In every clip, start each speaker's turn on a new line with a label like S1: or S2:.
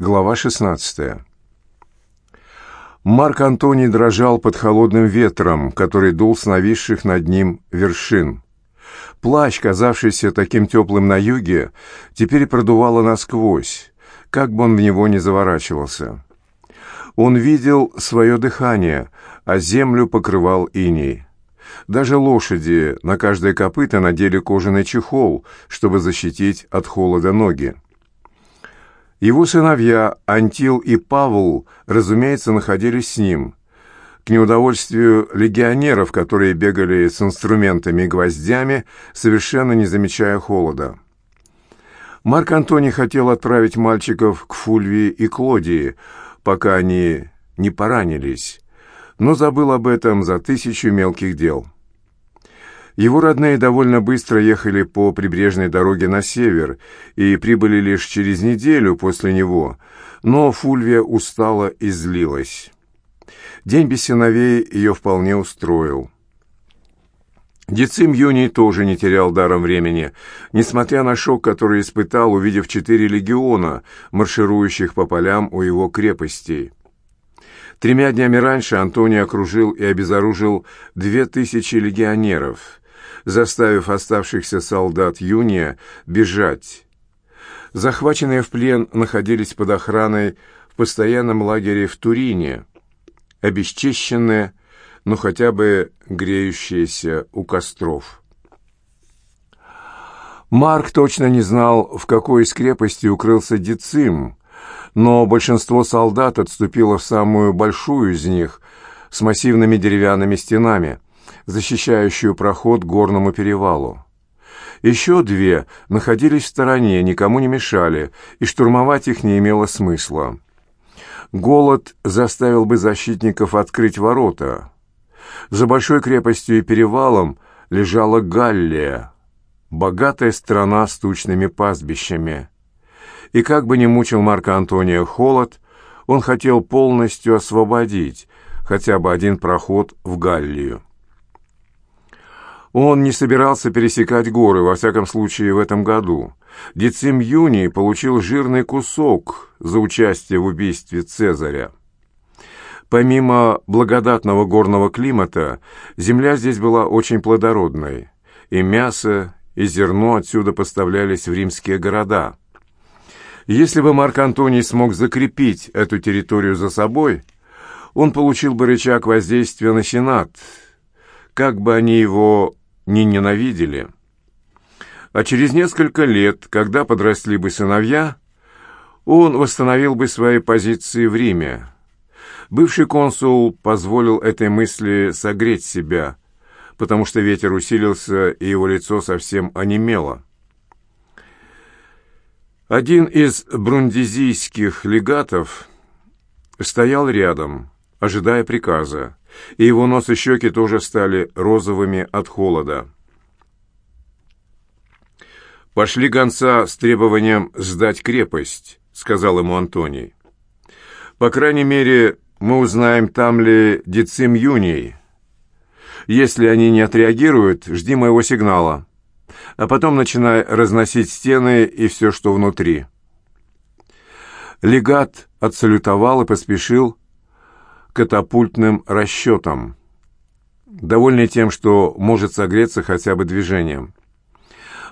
S1: Глава 16. Марк Антоний дрожал под холодным ветром, который дул с нависших над ним вершин. Плащ, казавшийся таким теплым на юге, теперь продувало насквозь, как бы он в него не заворачивался. Он видел свое дыхание, а землю покрывал иней. Даже лошади на каждое копыто надели кожаный чехол, чтобы защитить от холода ноги. Его сыновья Антил и Павел, разумеется, находились с ним. К неудовольствию легионеров, которые бегали с инструментами и гвоздями, совершенно не замечая холода. Марк Антоний хотел отправить мальчиков к Фульвии и Клодии, пока они не поранились, но забыл об этом за тысячу мелких дел. Его родные довольно быстро ехали по прибрежной дороге на север и прибыли лишь через неделю после него, но Фульвия устала и злилась. День без сыновей ее вполне устроил. Децим Юний тоже не терял даром времени, несмотря на шок, который испытал, увидев четыре легиона, марширующих по полям у его крепостей. Тремя днями раньше Антоний окружил и обезоружил две тысячи легионеров – заставив оставшихся солдат Юния бежать. Захваченные в плен находились под охраной в постоянном лагере в Турине, обесчищенные, но хотя бы греющиеся у костров. Марк точно не знал, в какой из крепости укрылся Децим, но большинство солдат отступило в самую большую из них с массивными деревянными стенами – защищающую проход к горному перевалу. Еще две находились в стороне, никому не мешали, и штурмовать их не имело смысла. Голод заставил бы защитников открыть ворота. За большой крепостью и перевалом лежала Галлия, богатая страна с тучными пастбищами. И как бы ни мучил Марка Антония холод, он хотел полностью освободить хотя бы один проход в Галлию. Он не собирался пересекать горы, во всяком случае в этом году. Децим Юний получил жирный кусок за участие в убийстве Цезаря. Помимо благодатного горного климата, земля здесь была очень плодородной, и мясо, и зерно отсюда поставлялись в римские города. Если бы Марк Антоний смог закрепить эту территорию за собой, он получил бы рычаг воздействия на Сенат, как бы они его не ненавидели. А через несколько лет, когда подросли бы сыновья, он восстановил бы свои позиции в Риме. Бывший консул позволил этой мысли согреть себя, потому что ветер усилился, и его лицо совсем онемело. Один из брундизийских легатов стоял рядом, ожидая приказа и его нос и щеки тоже стали розовыми от холода. «Пошли гонца с требованием сдать крепость», — сказал ему Антоний. «По крайней мере, мы узнаем, там ли Децим Юний. Если они не отреагируют, жди моего сигнала, а потом начинай разносить стены и все, что внутри». Легат отсалютовал и поспешил катапультным расчетом, довольный тем, что может согреться хотя бы движением.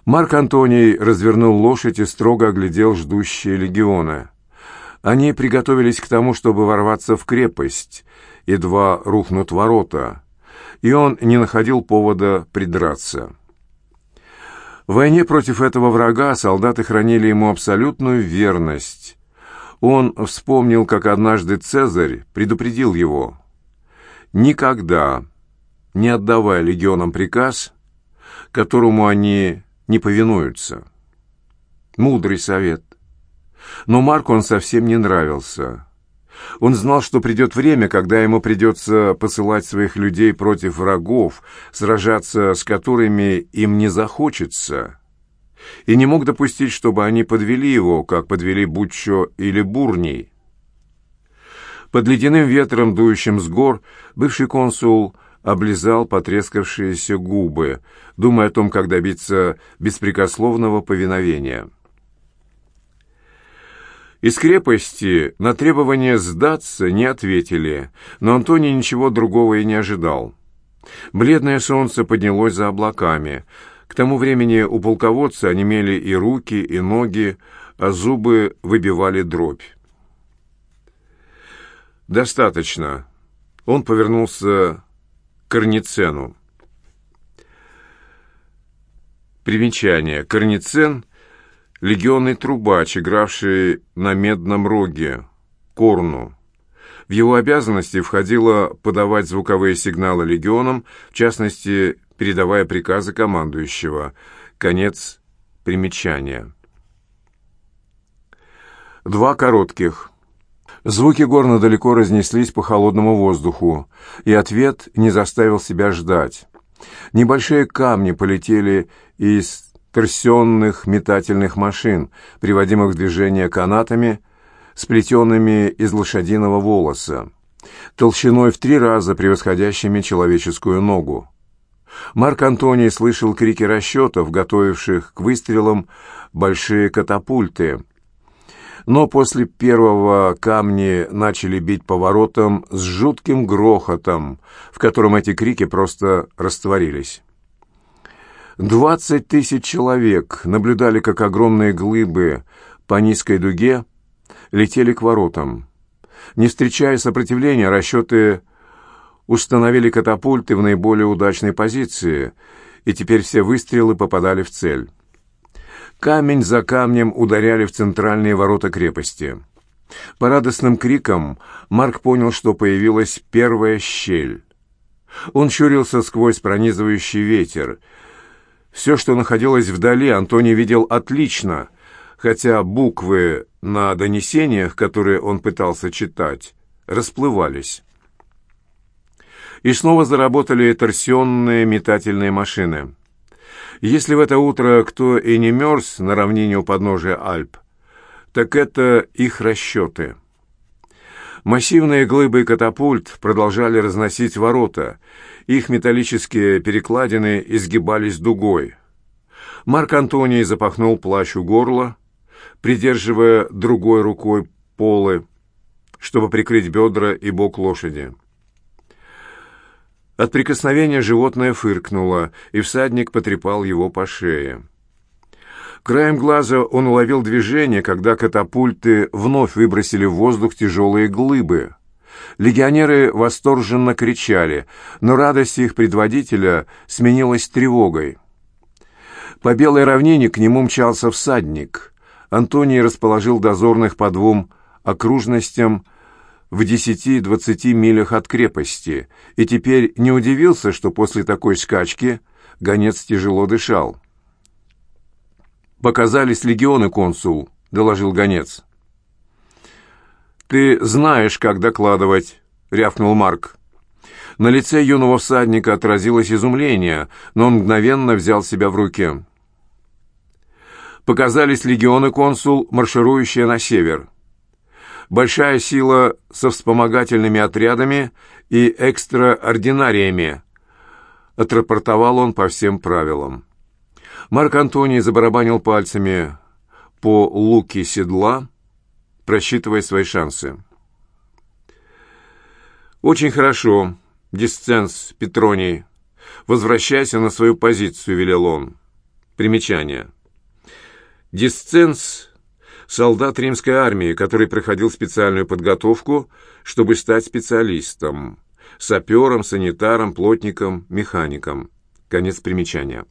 S1: Марк Антоний развернул лошадь и строго оглядел ждущие легионы. Они приготовились к тому, чтобы ворваться в крепость, едва рухнут ворота, и он не находил повода придраться. В войне против этого врага солдаты хранили ему абсолютную верность, он вспомнил, как однажды Цезарь предупредил его. «Никогда не отдавая легионам приказ, которому они не повинуются». Мудрый совет. Но Марку он совсем не нравился. Он знал, что придет время, когда ему придется посылать своих людей против врагов, сражаться с которыми им не захочется и не мог допустить, чтобы они подвели его, как подвели Буччо или Бурний. Под ледяным ветром, дующим с гор, бывший консул облизал потрескавшиеся губы, думая о том, как добиться беспрекословного повиновения. Из крепости на требование сдаться не ответили, но Антоний ничего другого и не ожидал. Бледное солнце поднялось за облаками. К тому времени у полководца онемели и руки, и ноги, а зубы выбивали дробь. «Достаточно». Он повернулся к Корницену. Примечание. Корницен — легионный трубач, игравший на медном роге, корну. В его обязанности входило подавать звуковые сигналы легионам, в частности, передавая приказы командующего. Конец примечания. Два коротких. Звуки горна далеко разнеслись по холодному воздуху, и ответ не заставил себя ждать. Небольшие камни полетели из торсенных метательных машин, приводимых в движение канатами, сплетенными из лошадиного волоса, толщиной в три раза превосходящими человеческую ногу. Марк Антоний слышал крики расчетов, готовивших к выстрелам большие катапульты. Но после первого камни начали бить поворотом с жутким грохотом, в котором эти крики просто растворились. Двадцать тысяч человек наблюдали, как огромные глыбы по низкой дуге летели к воротам. Не встречая сопротивления, расчеты установили катапульты в наиболее удачной позиции, и теперь все выстрелы попадали в цель. Камень за камнем ударяли в центральные ворота крепости. По радостным крикам Марк понял, что появилась первая щель. Он щурился сквозь пронизывающий ветер. Все, что находилось вдали, Антоний видел отлично, хотя буквы на донесениях, которые он пытался читать, расплывались. И снова заработали торсионные метательные машины. Если в это утро кто и не мерз на равнине у подножия Альп, так это их расчеты. Массивные глыбы и катапульт продолжали разносить ворота, их металлические перекладины изгибались дугой. Марк Антоний запахнул плащ у горла, придерживая другой рукой полы, чтобы прикрыть бедра и бок лошади. От прикосновения животное фыркнуло, и всадник потрепал его по шее. Краем глаза он уловил движение, когда катапульты вновь выбросили в воздух тяжелые глыбы. Легионеры восторженно кричали, но радость их предводителя сменилась тревогой. По белой равнине к нему мчался всадник. Антоний расположил дозорных по двум окружностям в 10-20 милях от крепости, и теперь не удивился, что после такой скачки гонец тяжело дышал. «Показались легионы, консул», — доложил гонец. «Ты знаешь, как докладывать», — рявкнул Марк. На лице юного всадника отразилось изумление, но он мгновенно взял себя в руки показались легионы консул, марширующие на север. Большая сила со вспомогательными отрядами и экстраординариями. Отрапортовал он по всем правилам. Марк Антоний забарабанил пальцами по луке седла, просчитывая свои шансы. «Очень хорошо, Дисценс Петроний. Возвращайся на свою позицию», — велел он. Примечание. Дисценс – солдат римской армии, который проходил специальную подготовку, чтобы стать специалистом, сапером, санитаром, плотником, механиком. Конец примечания.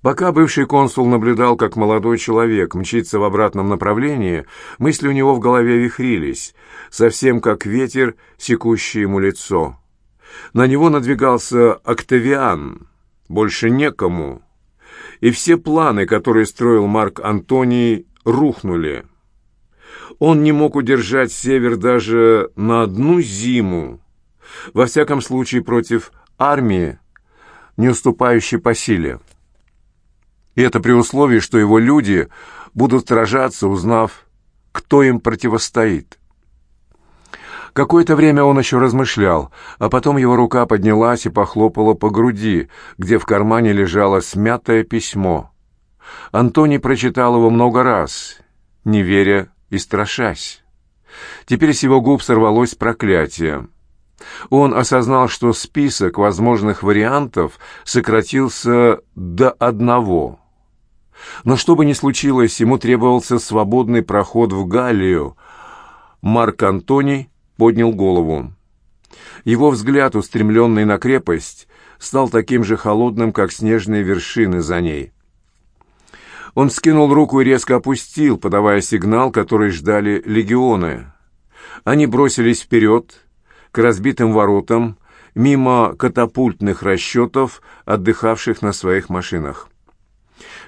S1: Пока бывший консул наблюдал, как молодой человек мчится в обратном направлении, мысли у него в голове вихрились, совсем как ветер, секущий ему лицо. На него надвигался Октавиан. Больше некому и все планы, которые строил Марк Антоний, рухнули. Он не мог удержать север даже на одну зиму, во всяком случае против армии, не уступающей по силе. И это при условии, что его люди будут сражаться, узнав, кто им противостоит. Какое-то время он еще размышлял, а потом его рука поднялась и похлопала по груди, где в кармане лежало смятое письмо. Антоний прочитал его много раз, не веря и страшась. Теперь с его губ сорвалось проклятие. Он осознал, что список возможных вариантов сократился до одного. Но что бы ни случилось, ему требовался свободный проход в Галлию. Марк Антоний поднял голову. Его взгляд, устремленный на крепость, стал таким же холодным, как снежные вершины за ней. Он скинул руку и резко опустил, подавая сигнал, который ждали легионы. Они бросились вперед, к разбитым воротам, мимо катапультных расчетов, отдыхавших на своих машинах.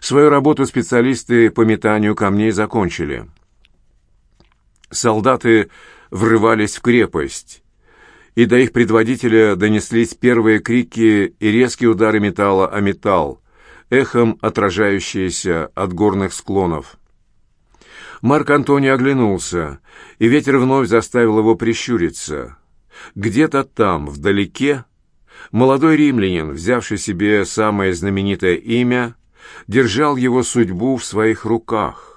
S1: Свою работу специалисты по метанию камней закончили. Солдаты врывались в крепость, и до их предводителя донеслись первые крики и резкие удары металла о металл, эхом отражающиеся от горных склонов. Марк Антоний оглянулся, и ветер вновь заставил его прищуриться. Где-то там, вдалеке, молодой римлянин, взявший себе самое знаменитое имя, держал его судьбу в своих руках.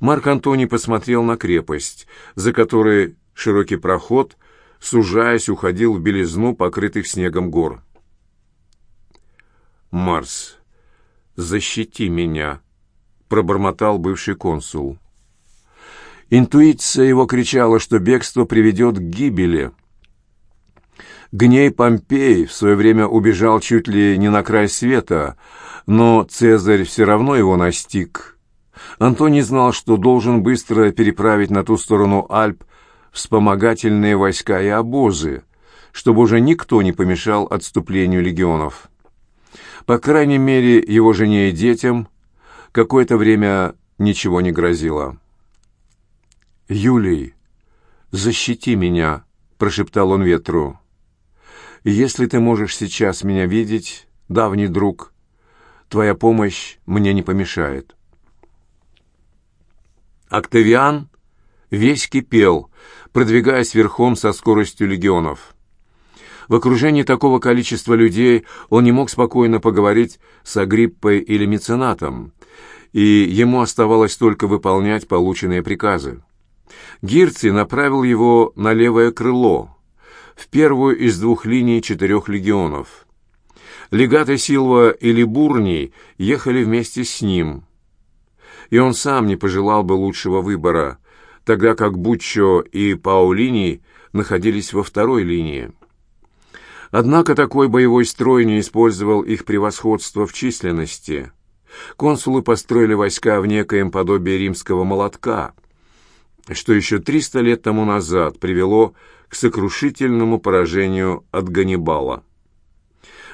S1: Марк Антоний посмотрел на крепость, за которой широкий проход, сужаясь, уходил в белизну покрытых снегом гор. «Марс, защити меня!» — пробормотал бывший консул. Интуиция его кричала, что бегство приведет к гибели. Гней Помпей в свое время убежал чуть ли не на край света, но Цезарь все равно его настиг. Антоний знал, что должен быстро переправить на ту сторону Альп вспомогательные войска и обозы, чтобы уже никто не помешал отступлению легионов. По крайней мере, его жене и детям какое-то время ничего не грозило. «Юлий, защити меня!» — прошептал он ветру. «Если ты можешь сейчас меня видеть, давний друг, твоя помощь мне не помешает». Октавиан весь кипел, продвигаясь верхом со скоростью легионов. В окружении такого количества людей он не мог спокойно поговорить с Агриппой или меценатом, и ему оставалось только выполнять полученные приказы. Гирций направил его на левое крыло, в первую из двух линий четырех легионов. Легаты Силва и Либурний ехали вместе с ним, и он сам не пожелал бы лучшего выбора, тогда как Буччо и Паулини находились во второй линии. Однако такой боевой строй не использовал их превосходство в численности. Консулы построили войска в некоем подобии римского молотка – что еще 300 лет тому назад привело к сокрушительному поражению от Ганнибала.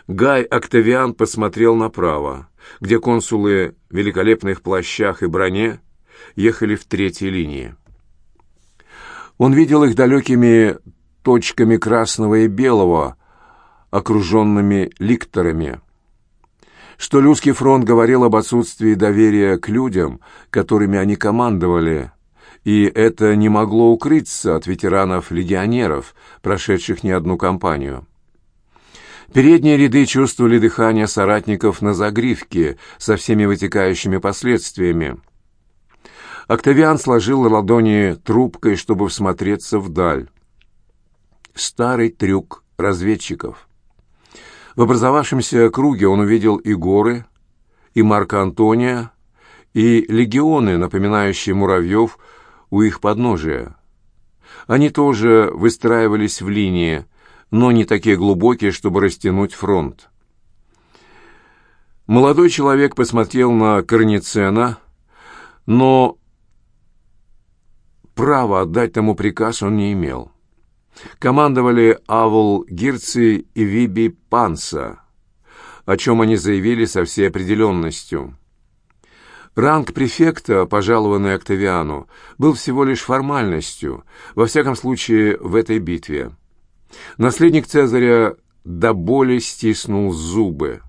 S1: Гай Октавиан посмотрел направо, где консулы в великолепных плащах и броне ехали в третьей линии. Он видел их далекими точками красного и белого, окруженными ликторами. Что Люский фронт говорил об отсутствии доверия к людям, которыми они командовали, и это не могло укрыться от ветеранов-легионеров, прошедших не одну кампанию. Передние ряды чувствовали дыхание соратников на загривке со всеми вытекающими последствиями. Октавиан сложил ладони трубкой, чтобы всмотреться вдаль. Старый трюк разведчиков. В образовавшемся круге он увидел и горы, и Марка Антония, и легионы, напоминающие муравьев, у их подножия. Они тоже выстраивались в линии, но не такие глубокие, чтобы растянуть фронт. Молодой человек посмотрел на Корницена, но права отдать тому приказ он не имел. Командовали Авул Гирци и Виби Панса, о чем они заявили со всей определенностью. Ранг префекта, пожалованный Октавиану, был всего лишь формальностью, во всяком случае в этой битве. Наследник Цезаря до боли стиснул зубы.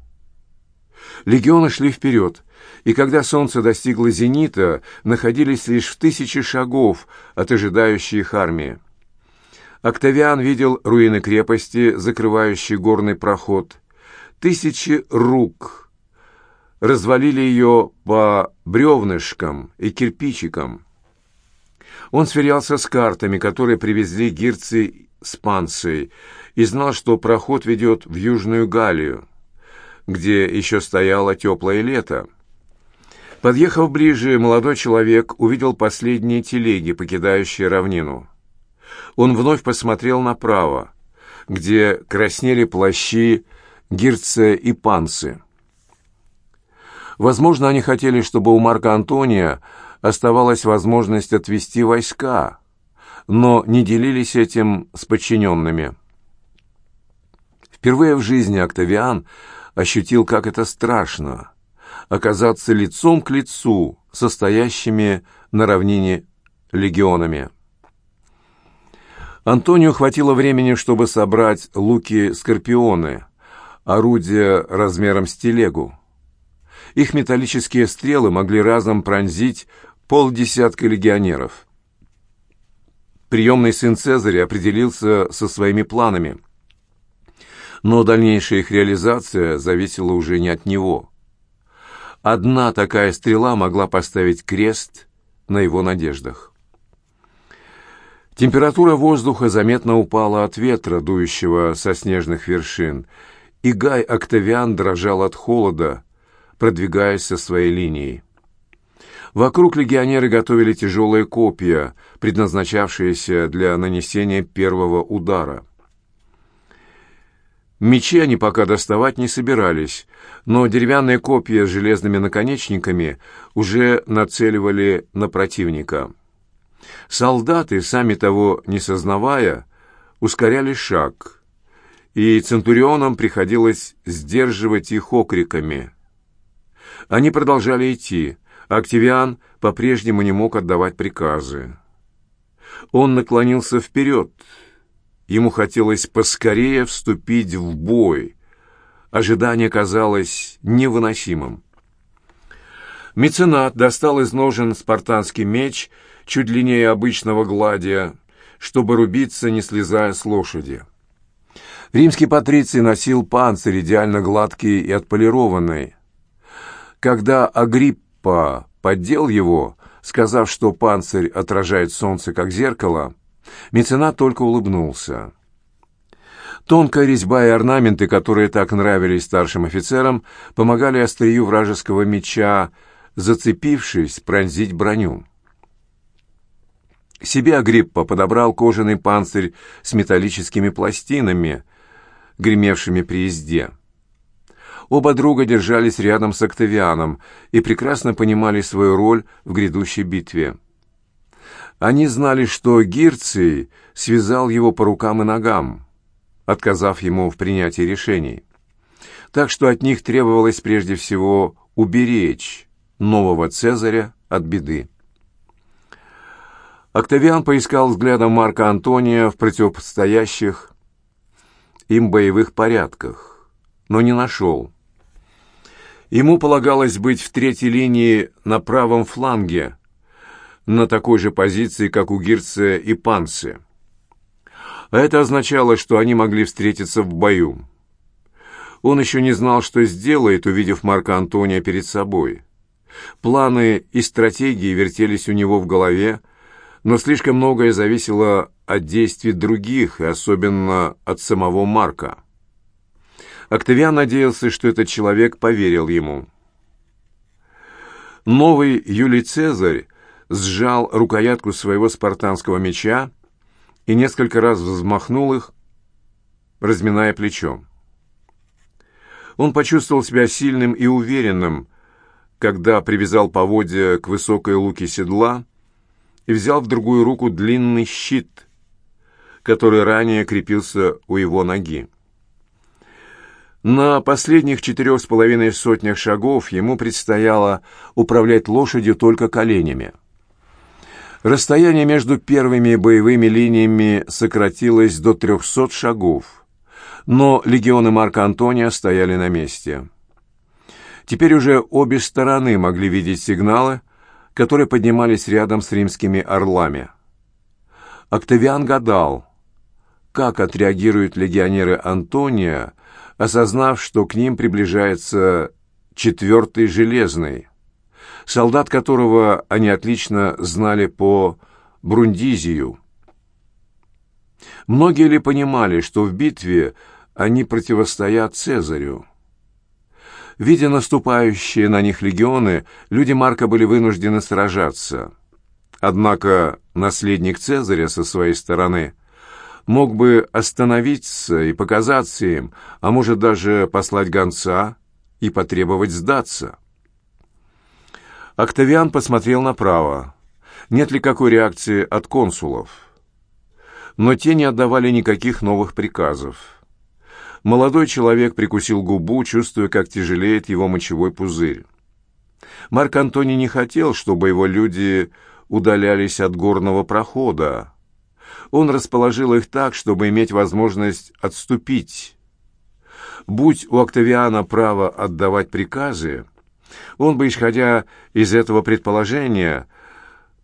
S1: Легионы шли вперед, и когда солнце достигло зенита, находились лишь в тысячи шагов от ожидающей их армии. Октавиан видел руины крепости, закрывающие горный проход. Тысячи рук развалили ее по бревнышкам и кирпичикам. Он сверялся с картами, которые привезли гирцы с Панцией, и знал, что проход ведет в Южную Галлию, где еще стояло теплое лето. Подъехав ближе, молодой человек увидел последние телеги, покидающие равнину. Он вновь посмотрел направо, где краснели плащи Гирца и Панцы. Возможно, они хотели, чтобы у Марка Антония оставалась возможность отвести войска, но не делились этим с подчиненными. Впервые в жизни Октавиан ощутил, как это страшно — оказаться лицом к лицу со стоящими на равнине легионами. Антонию хватило времени, чтобы собрать луки-скорпионы, орудия размером с телегу. Их металлические стрелы могли разом пронзить полдесятка легионеров. Приемный сын Цезаря определился со своими планами, но дальнейшая их реализация зависела уже не от него. Одна такая стрела могла поставить крест на его надеждах. Температура воздуха заметно упала от ветра, дующего со снежных вершин, и Гай Октавиан дрожал от холода, продвигаясь со своей линией. Вокруг легионеры готовили тяжелые копья, предназначавшиеся для нанесения первого удара. Мечи они пока доставать не собирались, но деревянные копья с железными наконечниками уже нацеливали на противника. Солдаты, сами того не сознавая, ускоряли шаг, и центурионам приходилось сдерживать их окриками. Они продолжали идти, Октавиан по-прежнему не мог отдавать приказы. Он наклонился вперед. Ему хотелось поскорее вступить в бой. Ожидание казалось невыносимым. Меценат достал из ножен спартанский меч, чуть длиннее обычного гладия, чтобы рубиться, не слезая с лошади. Римский патриций носил панцирь, идеально гладкий и отполированный. Когда Агриппа поддел его, сказав, что панцирь отражает солнце как зеркало, меценат только улыбнулся. Тонкая резьба и орнаменты, которые так нравились старшим офицерам, помогали острию вражеского меча зацепившись, пронзить броню. Себе Агриппа подобрал кожаный панцирь с металлическими пластинами, гремевшими при езде. Оба друга держались рядом с Октавианом и прекрасно понимали свою роль в грядущей битве. Они знали, что Гирций связал его по рукам и ногам, отказав ему в принятии решений. Так что от них требовалось прежде всего уберечь нового Цезаря от беды. Октавиан поискал взглядом Марка Антония в противостоящих им боевых порядках, но не нашел. Ему полагалось быть в третьей линии на правом фланге, на такой же позиции, как у Гирция и Панцы. Это означало, что они могли встретиться в бою. Он еще не знал, что сделает, увидев Марка Антония перед собой. Планы и стратегии вертелись у него в голове, но слишком многое зависело от действий других, и особенно от самого Марка. Октавиан надеялся, что этот человек поверил ему. Новый Юлий Цезарь сжал рукоятку своего спартанского меча и несколько раз взмахнул их, разминая плечо. Он почувствовал себя сильным и уверенным, когда привязал поводья к высокой луке седла и взял в другую руку длинный щит, который ранее крепился у его ноги. На последних четырех с половиной сотнях шагов ему предстояло управлять лошадью только коленями. Расстояние между первыми боевыми линиями сократилось до трехсот шагов, но легионы Марка Антония стояли на месте. Теперь уже обе стороны могли видеть сигналы, которые поднимались рядом с римскими орлами. Октавиан гадал, как отреагируют легионеры Антония, осознав, что к ним приближается четвертый железный, солдат которого они отлично знали по Брундизию. Многие ли понимали, что в битве они противостоят Цезарю? Видя наступающие на них легионы, люди Марка были вынуждены сражаться. Однако наследник Цезаря со своей стороны мог бы остановиться и показаться им, а может даже послать гонца и потребовать сдаться. Октавиан посмотрел направо. Нет ли какой реакции от консулов? Но те не отдавали никаких новых приказов. Молодой человек прикусил губу, чувствуя, как тяжелеет его мочевой пузырь. Марк Антоний не хотел, чтобы его люди удалялись от горного прохода. Он расположил их так, чтобы иметь возможность отступить. Будь у Октавиана право отдавать приказы, он бы, исходя из этого предположения,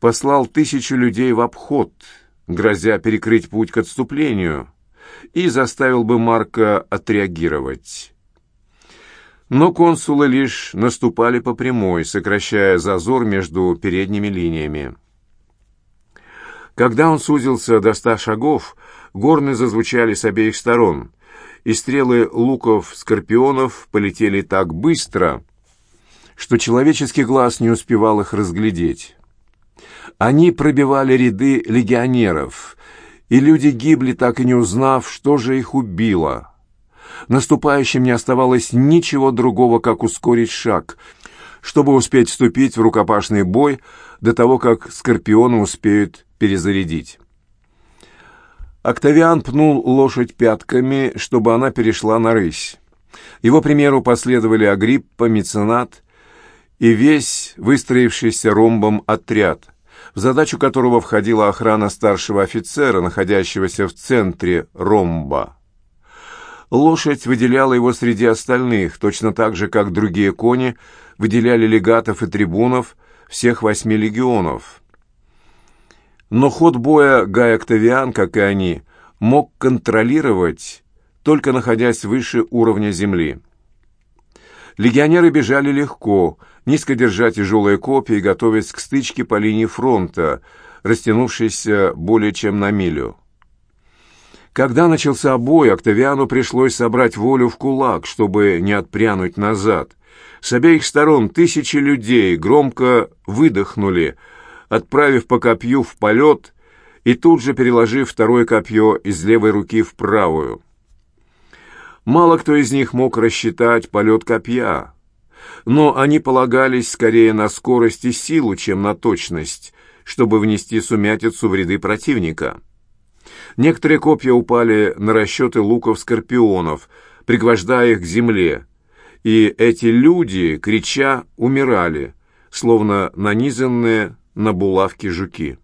S1: послал тысячу людей в обход, грозя перекрыть путь к отступлению, и заставил бы Марка отреагировать. Но консулы лишь наступали по прямой, сокращая зазор между передними линиями. Когда он сузился до ста шагов, горны зазвучали с обеих сторон, и стрелы луков-скорпионов полетели так быстро, что человеческий глаз не успевал их разглядеть. Они пробивали ряды легионеров, и люди гибли, так и не узнав, что же их убило. Наступающим не оставалось ничего другого, как ускорить шаг, чтобы успеть вступить в рукопашный бой до того, как скорпионы успеют перезарядить. Октавиан пнул лошадь пятками, чтобы она перешла на рысь. Его примеру последовали Агриппа, Меценат и весь выстроившийся ромбом отряд, в задачу которого входила охрана старшего офицера, находящегося в центре ромба. Лошадь выделяла его среди остальных, точно так же, как другие кони выделяли легатов и трибунов всех восьми легионов. Но ход боя Гай Октавиан, как и они, мог контролировать, только находясь выше уровня земли. Легионеры бежали легко, низко держа тяжелые копья и готовясь к стычке по линии фронта, растянувшейся более чем на милю. Когда начался бой, Октавиану пришлось собрать волю в кулак, чтобы не отпрянуть назад. С обеих сторон тысячи людей громко выдохнули, отправив по копью в полет и тут же переложив второе копье из левой руки в правую. Мало кто из них мог рассчитать полет копья, но они полагались скорее на скорость и силу, чем на точность, чтобы внести сумятицу в ряды противника. Некоторые копья упали на расчеты луков-скорпионов, пригвождая их к земле, и эти люди, крича, умирали, словно нанизанные на булавки жуки.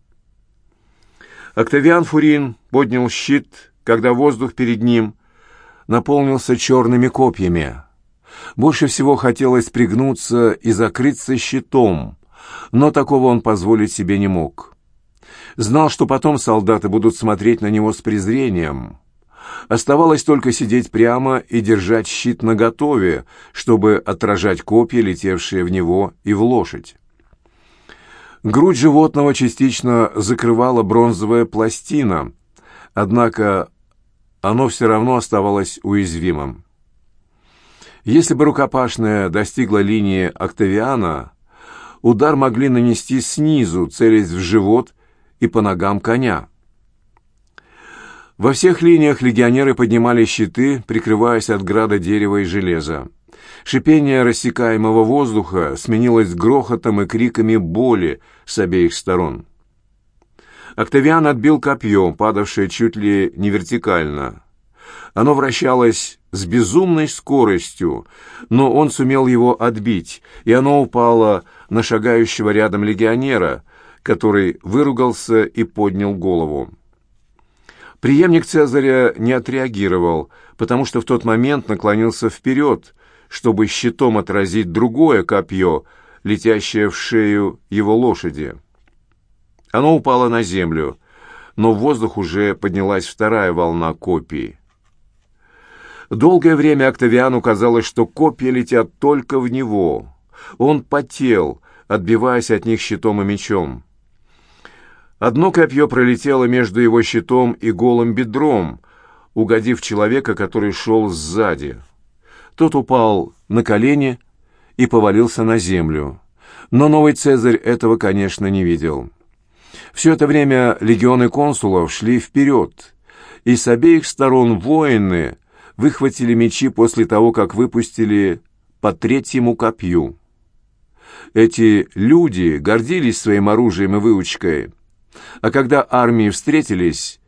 S1: Октавиан Фурин поднял щит, когда воздух перед ним наполнился черными копьями. Больше всего хотелось пригнуться и закрыться щитом, но такого он позволить себе не мог. Знал, что потом солдаты будут смотреть на него с презрением. Оставалось только сидеть прямо и держать щит наготове, чтобы отражать копья, летевшие в него и в лошадь. Грудь животного частично закрывала бронзовая пластина, однако оно все равно оставалось уязвимым. Если бы рукопашная достигла линии Октавиана, удар могли нанести снизу, целясь в живот и по ногам коня. Во всех линиях легионеры поднимали щиты, прикрываясь от града дерева и железа. Шипение рассекаемого воздуха сменилось грохотом и криками боли с обеих сторон. Октавиан отбил копье, падавшее чуть ли не вертикально. Оно вращалось с безумной скоростью, но он сумел его отбить, и оно упало на шагающего рядом легионера, который выругался и поднял голову. Преемник Цезаря не отреагировал, потому что в тот момент наклонился вперед, чтобы щитом отразить другое копье, летящее в шею его лошади. Оно упало на землю, но в воздух уже поднялась вторая волна копий. Долгое время Октавиану казалось, что копья летят только в него. Он потел, отбиваясь от них щитом и мечом. Одно копье пролетело между его щитом и голым бедром, угодив человека, который шел сзади. Тот упал на колени и повалился на землю. Но новый Цезарь этого, конечно, не видел. Все это время легионы консулов шли вперед, и с обеих сторон воины выхватили мечи после того, как выпустили по третьему копью. Эти люди гордились своим оружием и выучкой, а когда армии встретились,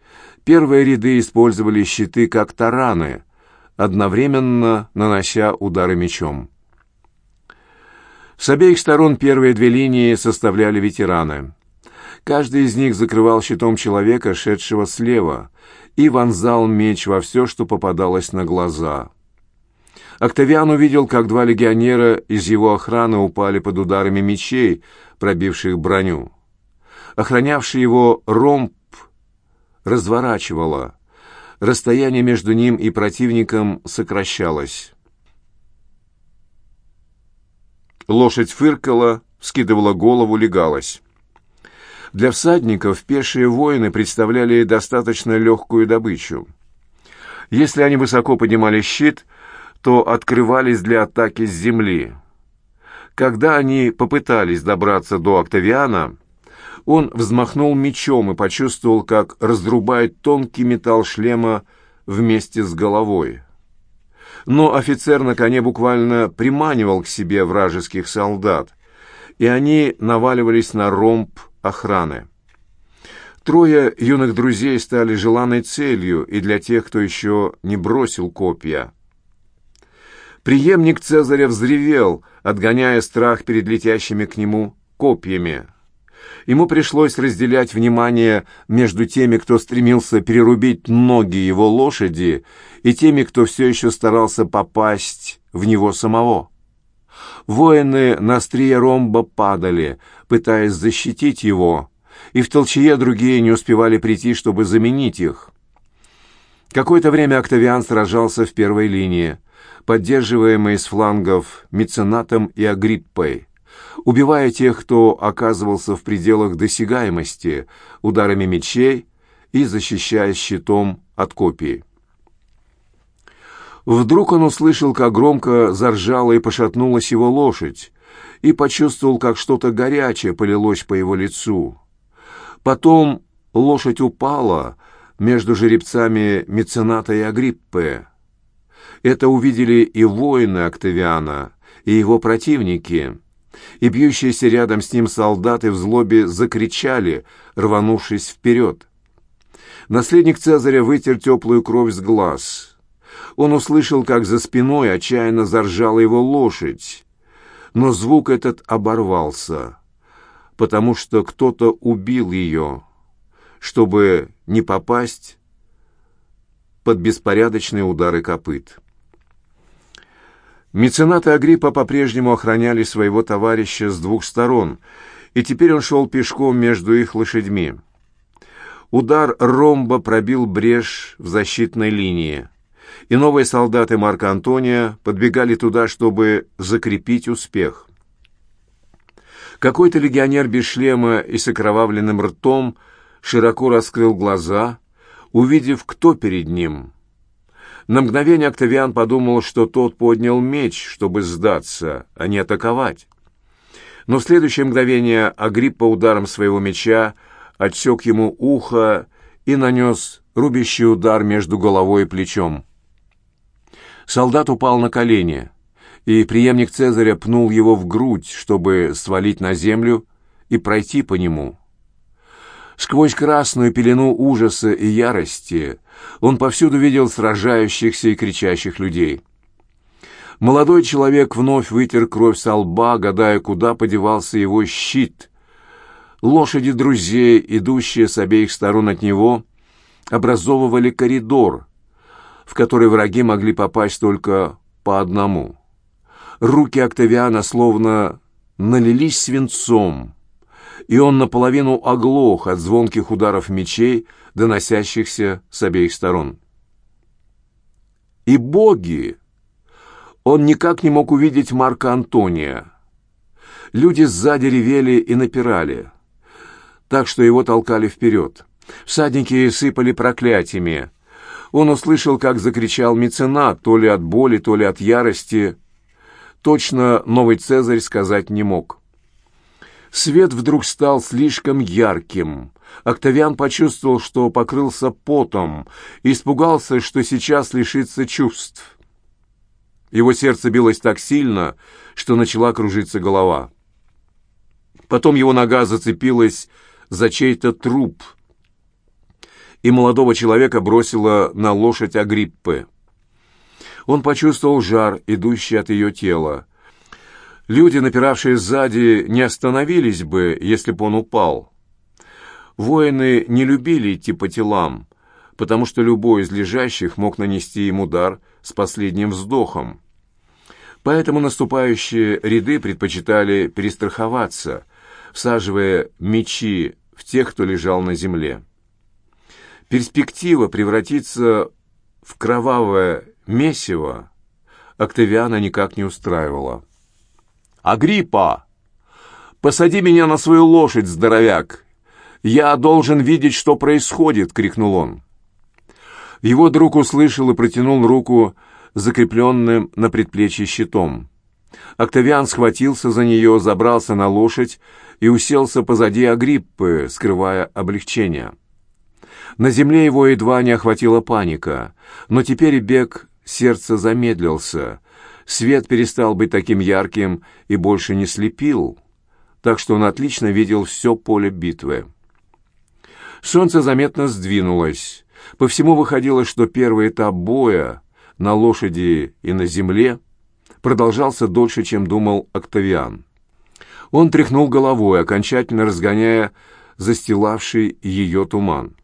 S1: первые ряды использовали щиты как тараны, одновременно нанося удары мечом. С обеих сторон первые две линии составляли ветераны. Каждый из них закрывал щитом человека, шедшего слева, и вонзал меч во все, что попадалось на глаза. Октавиан увидел, как два легионера из его охраны упали под ударами мечей, пробивших броню. Охранявший его ромб разворачивало. Расстояние между ним и противником сокращалось. Лошадь фыркала, скидывала голову, легалась. Для всадников пешие воины представляли достаточно легкую добычу. Если они высоко поднимали щит, то открывались для атаки с земли. Когда они попытались добраться до Октавиана, он взмахнул мечом и почувствовал, как разрубает тонкий металл шлема вместе с головой. Но офицер на коне буквально приманивал к себе вражеских солдат, и они наваливались на ромб охраны. Трое юных друзей стали желанной целью и для тех, кто еще не бросил копья. Приемник Цезаря взревел, отгоняя страх перед летящими к нему копьями. Ему пришлось разделять внимание между теми, кто стремился перерубить ноги его лошади, и теми, кто все еще старался попасть в него самого. Воины на острие ромба падали, пытаясь защитить его, и в толчее другие не успевали прийти, чтобы заменить их. Какое-то время Октавиан сражался в первой линии, поддерживаемый с флангов меценатом и Агриппой, убивая тех, кто оказывался в пределах досягаемости, ударами мечей и защищая щитом от копий. Вдруг он услышал, как громко заржала и пошатнулась его лошадь, и почувствовал, как что-то горячее полилось по его лицу. Потом лошадь упала между жеребцами мецената и Агриппы. Это увидели и воины Октавиана, и его противники, и бьющиеся рядом с ним солдаты в злобе закричали, рванувшись вперед. Наследник Цезаря вытер теплую кровь с глаз. Он услышал, как за спиной отчаянно заржала его лошадь, но звук этот оборвался, потому что кто-то убил ее, чтобы не попасть под беспорядочные удары копыт. Меценаты Агриппа по-прежнему охраняли своего товарища с двух сторон, и теперь он шел пешком между их лошадьми. Удар ромба пробил брешь в защитной линии, и новые солдаты Марка Антония подбегали туда, чтобы закрепить успех. Какой-то легионер без шлема и с окровавленным ртом широко раскрыл глаза, увидев, кто перед ним — на мгновение Октавиан подумал, что тот поднял меч, чтобы сдаться, а не атаковать. Но в следующее мгновение Агриппа ударом своего меча отсек ему ухо и нанес рубящий удар между головой и плечом. Солдат упал на колени, и преемник Цезаря пнул его в грудь, чтобы свалить на землю и пройти по нему. Сквозь красную пелену ужаса и ярости он повсюду видел сражающихся и кричащих людей. Молодой человек вновь вытер кровь со лба, гадая, куда подевался его щит. Лошади друзей, идущие с обеих сторон от него, образовывали коридор, в который враги могли попасть только по одному. Руки Октавиана словно налились свинцом, и он наполовину оглох от звонких ударов мечей, доносящихся с обеих сторон. И боги! Он никак не мог увидеть Марка Антония. Люди сзади ревели и напирали, так что его толкали вперед. Всадники сыпали проклятиями. Он услышал, как закричал меценат, то ли от боли, то ли от ярости. Точно новый Цезарь сказать не мог. Свет вдруг стал слишком ярким. Октавиан почувствовал, что покрылся потом, и испугался, что сейчас лишится чувств. Его сердце билось так сильно, что начала кружиться голова. Потом его нога зацепилась за чей-то труп, и молодого человека бросила на лошадь Агриппы. Он почувствовал жар, идущий от ее тела. Люди, напиравшие сзади, не остановились бы, если бы он упал. Воины не любили идти по телам, потому что любой из лежащих мог нанести им удар с последним вздохом. Поэтому наступающие ряды предпочитали перестраховаться, всаживая мечи в тех, кто лежал на земле. Перспектива превратиться в кровавое месиво Октавиана никак не устраивала. «Агриппа! Посади меня на свою лошадь, здоровяк! Я должен видеть, что происходит!» — крикнул он. Его друг услышал и протянул руку закрепленным на предплечье щитом. Октавиан схватился за нее, забрался на лошадь и уселся позади Агриппы, скрывая облегчение. На земле его едва не охватила паника, но теперь бег сердца замедлился. Свет перестал быть таким ярким и больше не слепил, так что он отлично видел все поле битвы. Солнце заметно сдвинулось. По всему выходило, что первый этап боя на лошади и на земле продолжался дольше, чем думал Октавиан. Он тряхнул головой, окончательно разгоняя застилавший ее туман.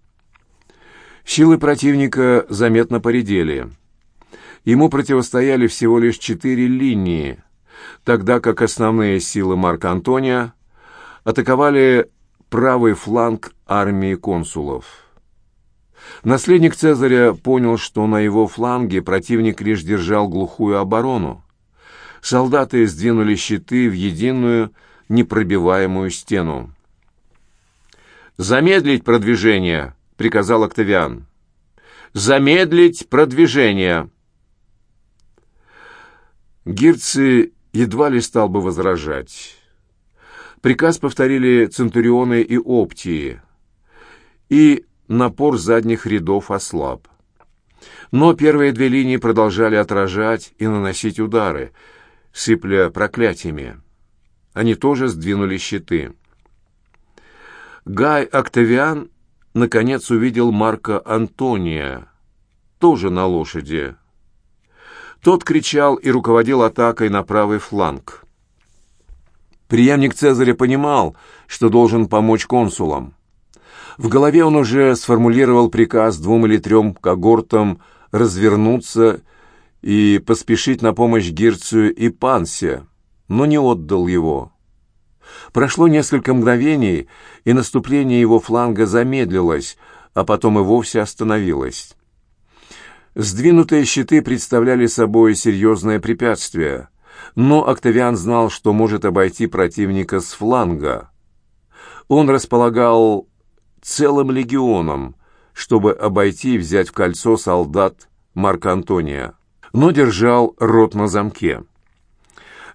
S1: Силы противника заметно поредели. Ему противостояли всего лишь четыре линии, тогда как основные силы Марка Антония атаковали правый фланг армии консулов. Наследник Цезаря понял, что на его фланге противник лишь держал глухую оборону. Солдаты сдвинули щиты в единую непробиваемую стену. «Замедлить продвижение!» — приказал Октавиан. «Замедлить продвижение!» Гирцы едва ли стал бы возражать. Приказ повторили Центурионы и Оптии, и напор задних рядов ослаб. Но первые две линии продолжали отражать и наносить удары, сыпля проклятиями. Они тоже сдвинули щиты. Гай Октавиан наконец увидел Марка Антония, тоже на лошади. Тот кричал и руководил атакой на правый фланг. Приемник Цезаря понимал, что должен помочь консулам. В голове он уже сформулировал приказ двум или трем когортам развернуться и поспешить на помощь Гирцию и Пансе, но не отдал его. Прошло несколько мгновений, и наступление его фланга замедлилось, а потом и вовсе остановилось. Сдвинутые щиты представляли собой серьезное препятствие, но Октавиан знал, что может обойти противника с фланга. Он располагал целым легионом, чтобы обойти и взять в кольцо солдат Марка Антония, но держал рот на замке.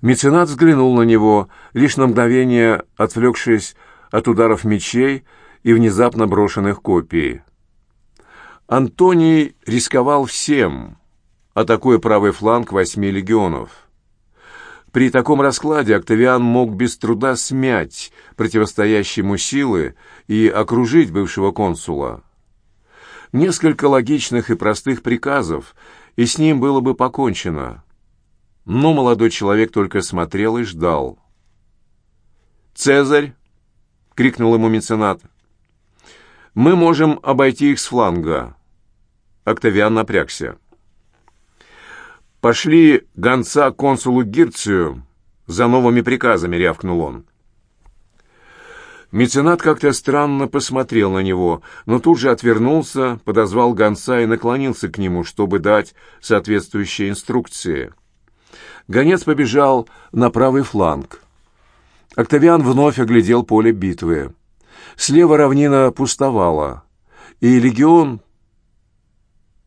S1: Меценат взглянул на него, лишь на мгновение отвлекшись от ударов мечей и внезапно брошенных копий. Антоний рисковал всем, атакуя правый фланг восьми легионов. При таком раскладе Октавиан мог без труда смять противостоящие ему силы и окружить бывшего консула. Несколько логичных и простых приказов, и с ним было бы покончено. Но молодой человек только смотрел и ждал. «Цезарь!» — крикнул ему меценат. «Мы можем обойти их с фланга». Октавиан напрягся. «Пошли гонца консулу Гирцию за новыми приказами», — рявкнул он. Меценат как-то странно посмотрел на него, но тут же отвернулся, подозвал гонца и наклонился к нему, чтобы дать соответствующие инструкции. Гонец побежал на правый фланг. Октавиан вновь оглядел поле битвы. Слева равнина пустовала, и легион,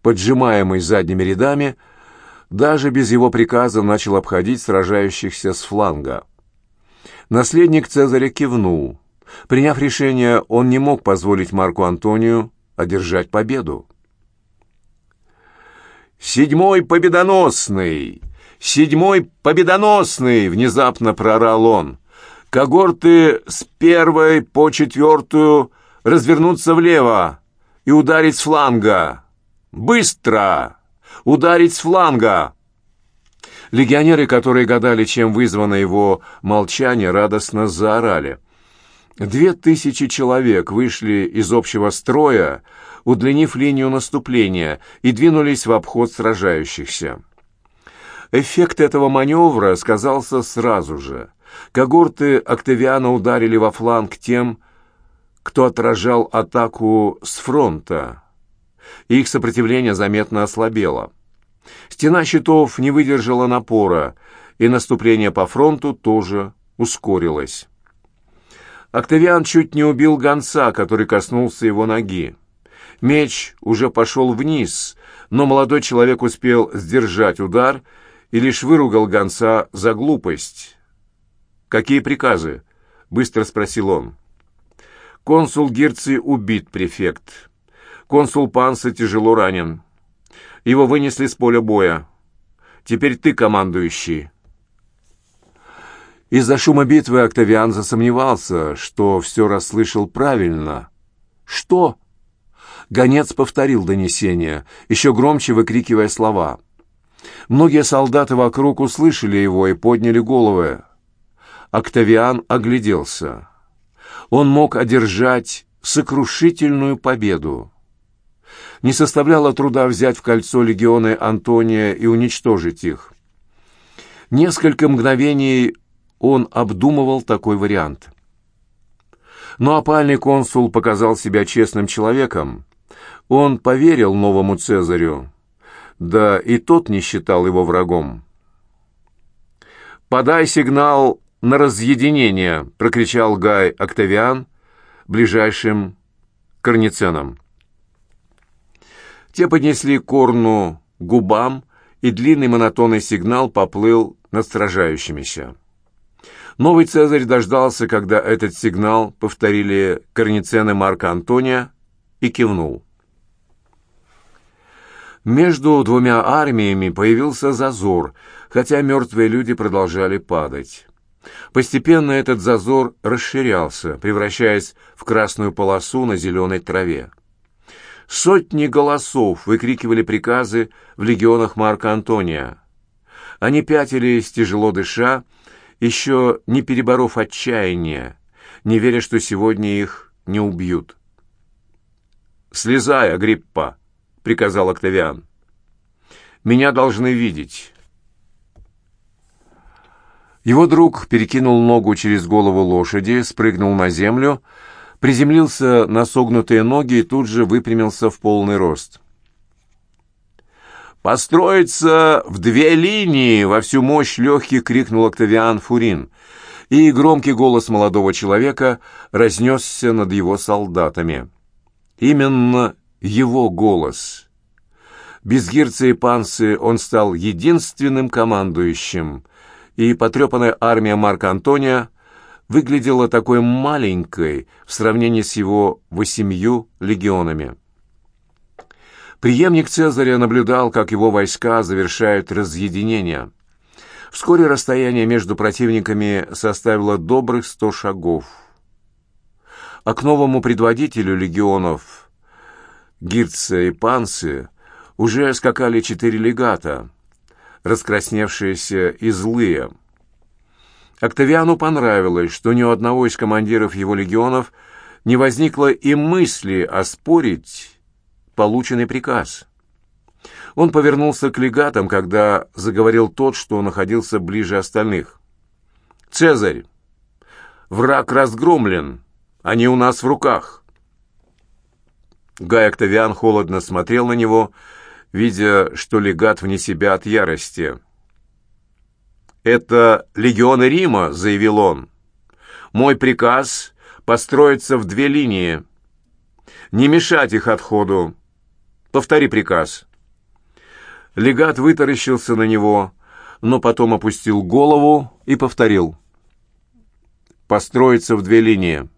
S1: поджимаемый задними рядами, даже без его приказа начал обходить сражающихся с фланга. Наследник Цезаря кивнул. Приняв решение, он не мог позволить Марку Антонию одержать победу. «Седьмой победоносный! Седьмой победоносный!» — внезапно проорал он. «Когорты с первой по четвертую развернуться влево и ударить с фланга! Быстро! Ударить с фланга!» Легионеры, которые гадали, чем вызвано его молчание, радостно заорали. Две тысячи человек вышли из общего строя, удлинив линию наступления, и двинулись в обход сражающихся. Эффект этого маневра сказался сразу же. Когорты Октавиана ударили во фланг тем, кто отражал атаку с фронта. Их сопротивление заметно ослабело. Стена щитов не выдержала напора, и наступление по фронту тоже ускорилось. Октавиан чуть не убил гонца, который коснулся его ноги. Меч уже пошел вниз, но молодой человек успел сдержать удар и лишь выругал гонца за глупость. «Какие приказы?» — быстро спросил он. «Консул Гирций убит, префект. Консул Панса тяжело ранен. Его вынесли с поля боя. Теперь ты командующий». Из-за шума битвы Октавиан засомневался, что все расслышал правильно. «Что?» Гонец повторил донесение, еще громче выкрикивая слова. Многие солдаты вокруг услышали его и подняли головы. Октавиан огляделся. Он мог одержать сокрушительную победу не составляло труда взять в кольцо легионы Антония и уничтожить их. Несколько мгновений он обдумывал такой вариант. Но опальный консул показал себя честным человеком. Он поверил новому Цезарю, да и тот не считал его врагом. «Подай сигнал на разъединение!» — прокричал Гай Октавиан ближайшим корниценам. Те поднесли корну губам, и длинный монотонный сигнал поплыл над сражающимися. Новый Цезарь дождался, когда этот сигнал повторили корницены Марка Антония, и кивнул. Между двумя армиями появился зазор, хотя мертвые люди продолжали падать. Постепенно этот зазор расширялся, превращаясь в красную полосу на зеленой траве. Сотни голосов выкрикивали приказы в легионах Марка Антония. Они пятились, тяжело дыша, еще не переборов отчаяния, не веря, что сегодня их не убьют. «Слезай, Агриппа!» — приказал Октавиан. «Меня должны видеть». Его друг перекинул ногу через голову лошади, спрыгнул на землю — приземлился на согнутые ноги и тут же выпрямился в полный рост. «Построиться в две линии!» — во всю мощь легких крикнул Октавиан Фурин, и громкий голос молодого человека разнесся над его солдатами. Именно его голос. Без Гирца и Пансы он стал единственным командующим, и потрепанная армия Марка Антония выглядела такой маленькой в сравнении с его восемью легионами. Приемник Цезаря наблюдал, как его войска завершают разъединение. Вскоре расстояние между противниками составило добрых сто шагов. А к новому предводителю легионов, Гирца и Пансы, уже скакали четыре легата, раскрасневшиеся и злые – Октавиану понравилось, что ни у одного из командиров его легионов не возникло и мысли оспорить полученный приказ. Он повернулся к легатам, когда заговорил тот, что находился ближе остальных. «Цезарь, враг разгромлен, Они у нас в руках». Гай Октавиан холодно смотрел на него, видя, что легат вне себя от ярости. «Это легионы Рима», — заявил он. «Мой приказ — построиться в две линии. Не мешать их отходу. Повтори приказ». Легат вытаращился на него, но потом опустил голову и повторил. «Построиться в две линии.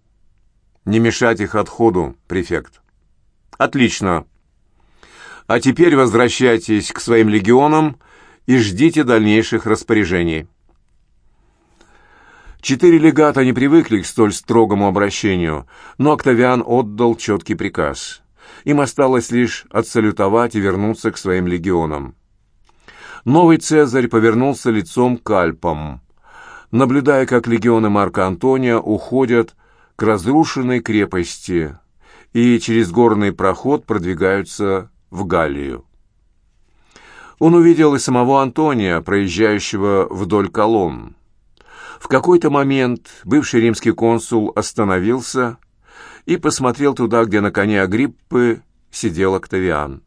S1: Не мешать их отходу, префект». «Отлично. А теперь возвращайтесь к своим легионам и ждите дальнейших распоряжений». Четыре легата не привыкли к столь строгому обращению, но Октавиан отдал четкий приказ. Им осталось лишь отсалютовать и вернуться к своим легионам. Новый Цезарь повернулся лицом к Альпам, наблюдая, как легионы Марка Антония уходят к разрушенной крепости и через горный проход продвигаются в Галлию. Он увидел и самого Антония, проезжающего вдоль колонн. В какой-то момент бывший римский консул остановился и посмотрел туда, где на коне Агриппы сидел Октавиан.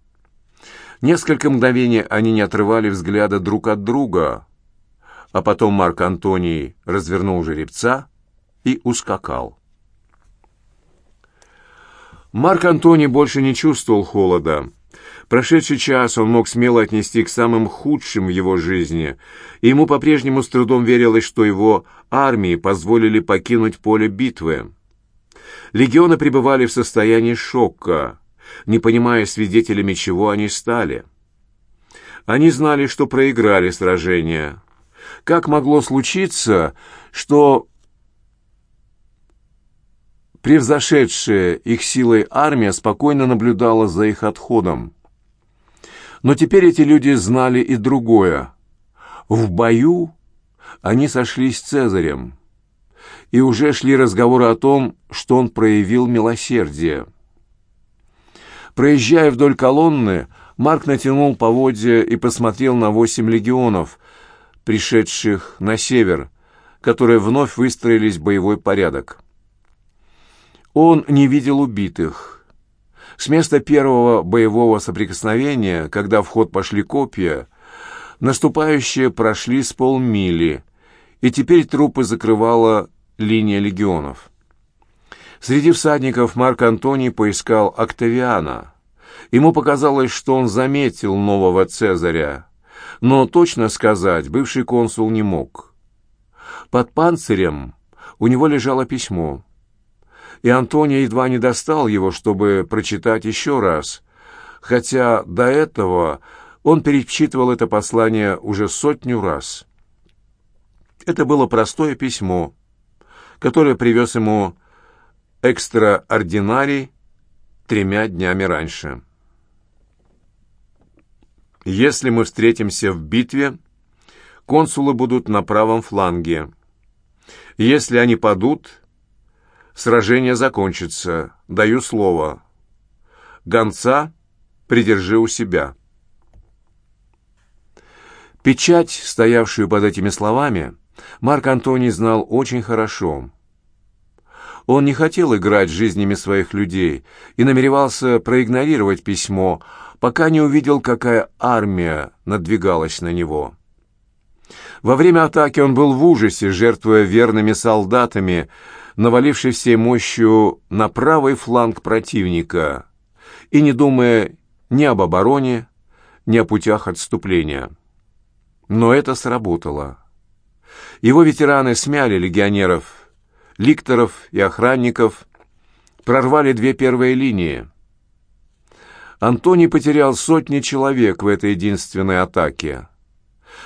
S1: Несколько мгновений они не отрывали взгляда друг от друга, а потом Марк Антоний развернул жеребца и ускакал. Марк Антоний больше не чувствовал холода. Прошедший час он мог смело отнести к самым худшим в его жизни, и ему по-прежнему с трудом верилось, что его армии позволили покинуть поле битвы. Легионы пребывали в состоянии шока не понимая, свидетелями чего они стали. Они знали, что проиграли сражение. Как могло случиться, что превзошедшая их силой армия спокойно наблюдала за их отходом? Но теперь эти люди знали и другое. В бою они сошлись с Цезарем, и уже шли разговоры о том, что он проявил милосердие. Проезжая вдоль колонны, Марк натянул поводья и посмотрел на восемь легионов, пришедших на север, которые вновь выстроились в боевой порядок. Он не видел убитых. С места первого боевого соприкосновения, когда в ход пошли копья, наступающие прошли с полмили, и теперь трупы закрывала линия легионов. Среди всадников Марк Антоний поискал Октавиана. Ему показалось, что он заметил нового Цезаря, но точно сказать бывший консул не мог. Под панцирем у него лежало письмо, и Антоний едва не достал его, чтобы прочитать еще раз, хотя до этого он перечитывал это послание уже сотню раз. Это было простое письмо, которое привез ему экстраординарий тремя днями раньше. Если мы встретимся в битве, консулы будут на правом фланге. Если они падут, сражение закончится, даю слово. Гонца придержи у себя. Печать, стоявшую под этими словами, Марк Антоний знал очень хорошо. Он не хотел играть жизнями своих людей и намеревался проигнорировать письмо, пока не увидел, какая армия надвигалась на него. Во время атаки он был в ужасе, жертвуя верными солдатами, навалившись всей мощью на правый фланг противника и не думая ни об обороне, ни о путях отступления. Но это сработало. Его ветераны смяли легионеров ликторов и охранников, прорвали две первые линии. Антоний потерял сотни человек в этой единственной атаке.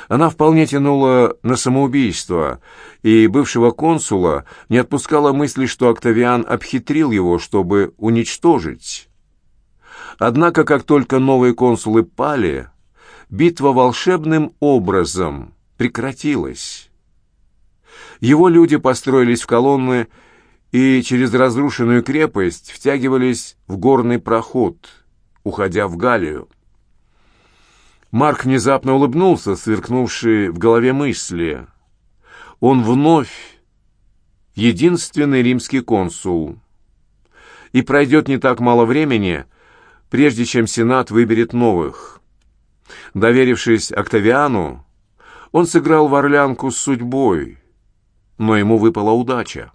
S1: Она вполне тянула на самоубийство, и бывшего консула не отпускала мысли, что Октавиан обхитрил его, чтобы уничтожить. Однако, как только новые консулы пали, битва волшебным образом прекратилась. Его люди построились в колонны и через разрушенную крепость втягивались в горный проход, уходя в Галлию. Марк внезапно улыбнулся, сверкнувший в голове мысли. Он вновь единственный римский консул — и пройдет не так мало времени, прежде чем Сенат выберет новых. Доверившись Октавиану, он сыграл в орлянку с судьбой, но ему выпала удача.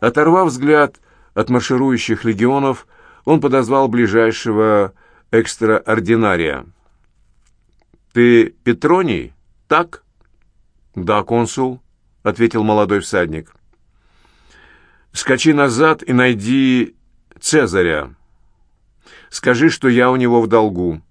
S1: Оторвав взгляд от марширующих легионов, он подозвал ближайшего экстраординария. «Ты Петроний, так?» «Да, консул», — ответил молодой всадник. «Скачи назад и найди Цезаря. Скажи, что я у него в долгу».